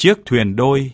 chiếc thuyền đôi.